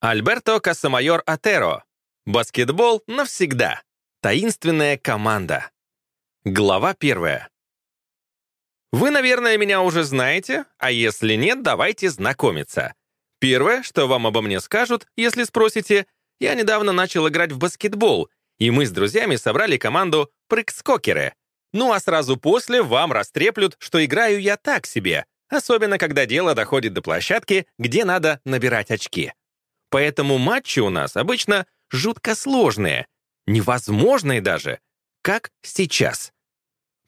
Альберто Кассамайор Атеро. Баскетбол навсегда. Таинственная команда. Глава первая. Вы, наверное, меня уже знаете, а если нет, давайте знакомиться. Первое, что вам обо мне скажут, если спросите, я недавно начал играть в баскетбол, и мы с друзьями собрали команду «Прыг-скокеры». Ну а сразу после вам растреплют, что играю я так себе, особенно когда дело доходит до площадки, где надо набирать очки. Поэтому матчи у нас обычно жутко сложные, невозможные даже, как сейчас.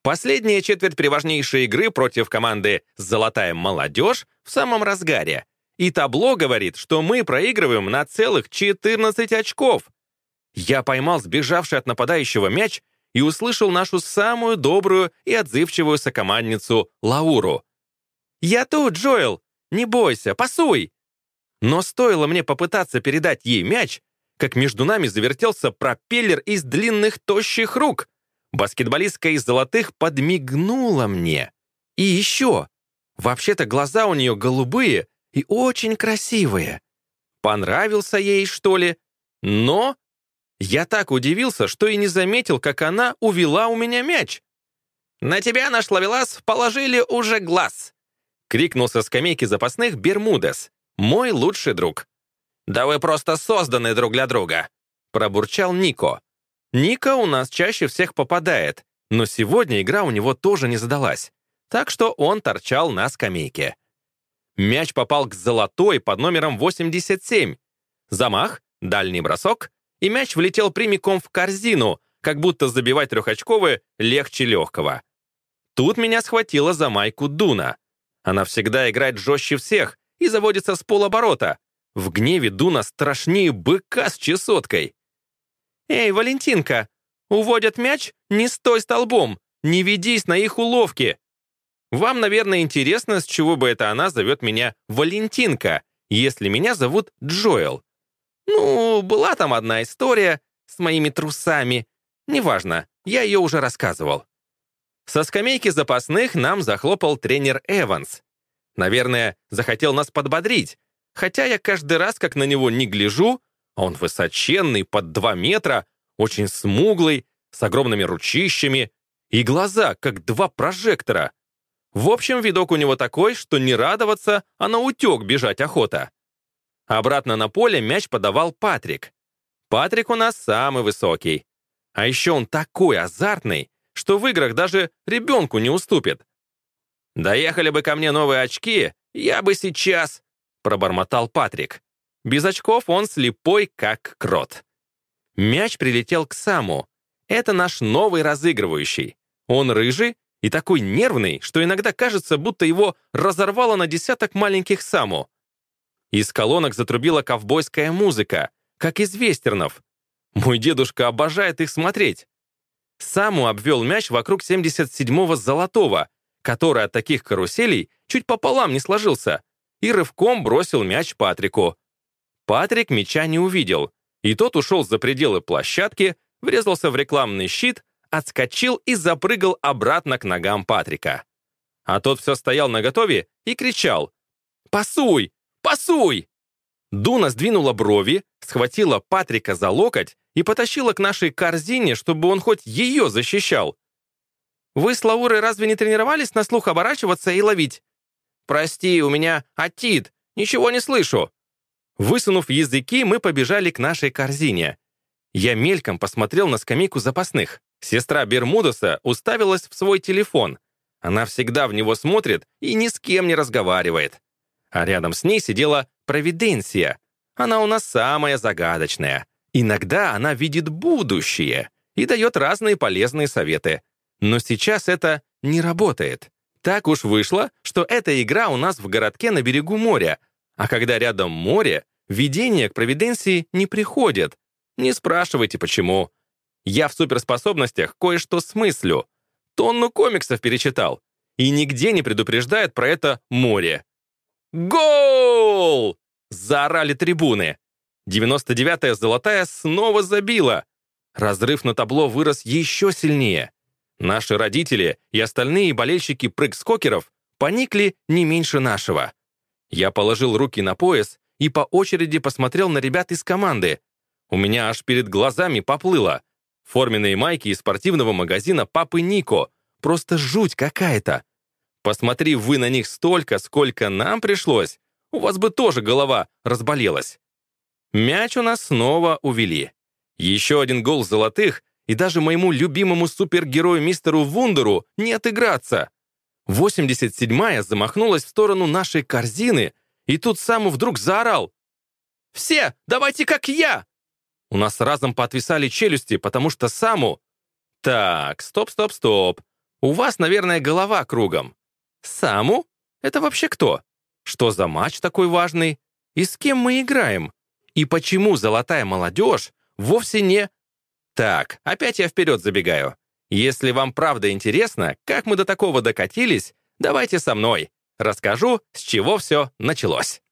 Последняя четверть приважнейшей игры против команды «Золотая молодежь» в самом разгаре. И табло говорит, что мы проигрываем на целых 14 очков. Я поймал сбежавший от нападающего мяч и услышал нашу самую добрую и отзывчивую сокомандницу Лауру. «Я тут, Джоэл! Не бойся, пасуй!» Но стоило мне попытаться передать ей мяч, как между нами завертелся пропеллер из длинных тощих рук. Баскетболистка из золотых подмигнула мне. И еще. Вообще-то глаза у нее голубые и очень красивые. Понравился ей, что ли? Но я так удивился, что и не заметил, как она увела у меня мяч. «На тебя, наш ловелас, положили уже глаз!» — крикнул со скамейки запасных Бермудес, мой лучший друг. «Да вы просто созданы друг для друга!» — пробурчал Нико. Ника у нас чаще всех попадает, но сегодня игра у него тоже не задалась, так что он торчал на скамейке. Мяч попал к золотой под номером 87. Замах, дальний бросок, и мяч влетел прямиком в корзину, как будто забивать трехочковые легче легкого. Тут меня схватила за майку Дуна. Она всегда играет жестче всех и заводится с полоборота. В гневе Дуна страшнее быка с чесоткой. «Эй, Валентинка, уводят мяч? Не стой столбом! Не ведись на их уловки!» Вам, наверное, интересно, с чего бы это она зовет меня Валентинка, если меня зовут Джоэл. Ну, была там одна история с моими трусами. Неважно, я ее уже рассказывал. Со скамейки запасных нам захлопал тренер Эванс. Наверное, захотел нас подбодрить, хотя я каждый раз, как на него не гляжу, он высоченный, под два метра, очень смуглый, с огромными ручищами, и глаза, как два прожектора. В общем, видок у него такой, что не радоваться, а на утек бежать охота. Обратно на поле мяч подавал Патрик. Патрик у нас самый высокий. А еще он такой азартный, что в играх даже ребенку не уступит. «Доехали бы ко мне новые очки, я бы сейчас...» — пробормотал Патрик. Без очков он слепой, как крот. Мяч прилетел к Саму. Это наш новый разыгрывающий. Он рыжий и такой нервный, что иногда кажется, будто его разорвало на десяток маленьких Саму. Из колонок затрубила ковбойская музыка, как из вестернов. Мой дедушка обожает их смотреть. Саму обвел мяч вокруг 77-го золотого, который от таких каруселей чуть пополам не сложился, и рывком бросил мяч Патрику. Патрик мяча не увидел, и тот ушел за пределы площадки, врезался в рекламный щит, отскочил и запрыгал обратно к ногам Патрика. А тот все стоял наготове и кричал «Пасуй! Пасуй!» Дуна сдвинула брови, схватила Патрика за локоть и потащила к нашей корзине, чтобы он хоть ее защищал. «Вы с Лаурой разве не тренировались на слух оборачиваться и ловить?» «Прости, у меня отит, ничего не слышу», Высунув языки, мы побежали к нашей корзине. Я мельком посмотрел на скамейку запасных. Сестра Бермудоса уставилась в свой телефон. Она всегда в него смотрит и ни с кем не разговаривает. А рядом с ней сидела Провиденция. Она у нас самая загадочная. Иногда она видит будущее и дает разные полезные советы. Но сейчас это не работает. Так уж вышло, что эта игра у нас в городке на берегу моря, а когда рядом море, видения к провиденции не приходят. Не спрашивайте, почему. Я в суперспособностях кое-что смыслю. Тонну комиксов перечитал. И нигде не предупреждает про это море. «Гол!» — заорали трибуны. 99-я золотая снова забила. Разрыв на табло вырос еще сильнее. Наши родители и остальные болельщики прыг-скокеров поникли не меньше нашего. Я положил руки на пояс и по очереди посмотрел на ребят из команды. У меня аж перед глазами поплыло. Форменные майки из спортивного магазина папы Нико. Просто жуть какая-то. Посмотри вы на них столько, сколько нам пришлось, у вас бы тоже голова разболелась. Мяч у нас снова увели. Еще один гол золотых, и даже моему любимому супергерою мистеру Вундеру не отыграться. 87-я замахнулась в сторону нашей корзины, и тут Саму вдруг заорал. «Все, давайте как я!» У нас разом поотвисали челюсти, потому что Саму... Так, стоп, стоп, стоп. У вас, наверное, голова кругом. Саму? Это вообще кто? Что за матч такой важный? И с кем мы играем? И почему золотая молодежь вовсе не... Так, опять я вперед забегаю. Если вам правда интересно, как мы до такого докатились, давайте со мной. Расскажу, с чего все началось.